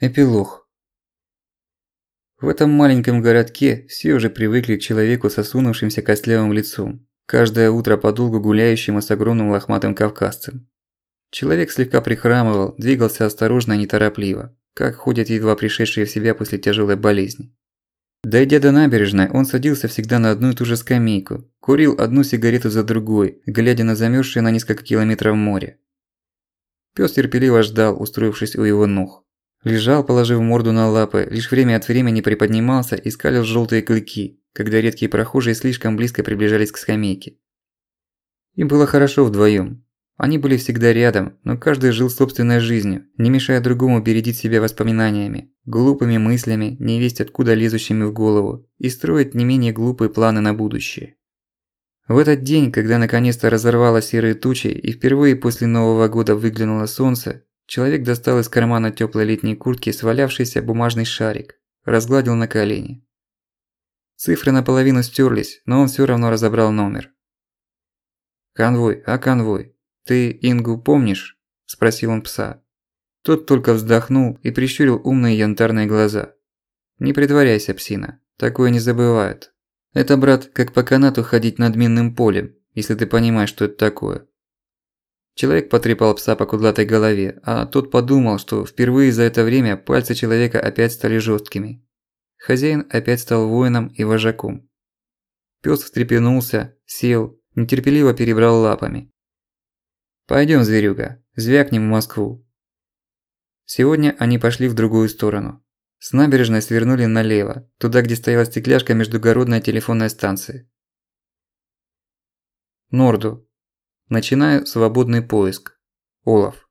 Эпилог. В этом маленьком городке все уже привыкли к человеку с осунувшимся костлявым лицом, каждое утро подолгу гуляющему с огромным лохматым кавказцем. Человек слегка прихрамывал, двигался осторожно и неторопливо, как ходят едва пришедшие в себя после тяжелой болезни. Дойдя до набережной, он садился всегда на одну и ту же скамейку, курил одну сигарету за другой, глядя на замерзшее на несколько километров море. Пёс терпеливо ждал, устроившись у его ног. Лежал, положив морду на лапы, лишь время от времени приподнимался и скалил желтые клыки, когда редкие прохожие слишком близко приближались к скамейке. Им было хорошо вдвоем. Они были всегда рядом, но каждый жил собственной жизнью, не мешая другому бередить себя воспоминаниями, глупыми мыслями, невесть откуда лезущими в голову, и строить не менее глупые планы на будущее. В этот день, когда наконец-то разорвало серые тучи и впервые после Нового года выглянуло солнце, Человек достал из кармана тёплой летней куртки свалявшийся бумажный шарик, разгладил на колени. Цифры наполовину стерлись, но он всё равно разобрал номер. «Конвой, а конвой, ты Ингу помнишь?» – спросил он пса. Тот только вздохнул и прищурил умные янтарные глаза. «Не притворяйся, псина, такое не забывают. Это, брат, как по канату ходить над минным полем, если ты понимаешь, что это такое. Человек потрепал пса по кудлатой голове, а тот подумал, что впервые за это время пальцы человека опять стали жесткими. Хозяин опять стал воином и вожаком. Пёс встрепенулся, сел, нетерпеливо перебрал лапами. «Пойдём, зверюга, звякнем в Москву». Сегодня они пошли в другую сторону. С набережной свернули налево, туда, где стояла стекляшка междугородной телефонной станции. Норду, Начинаю свободный поиск. Олаф.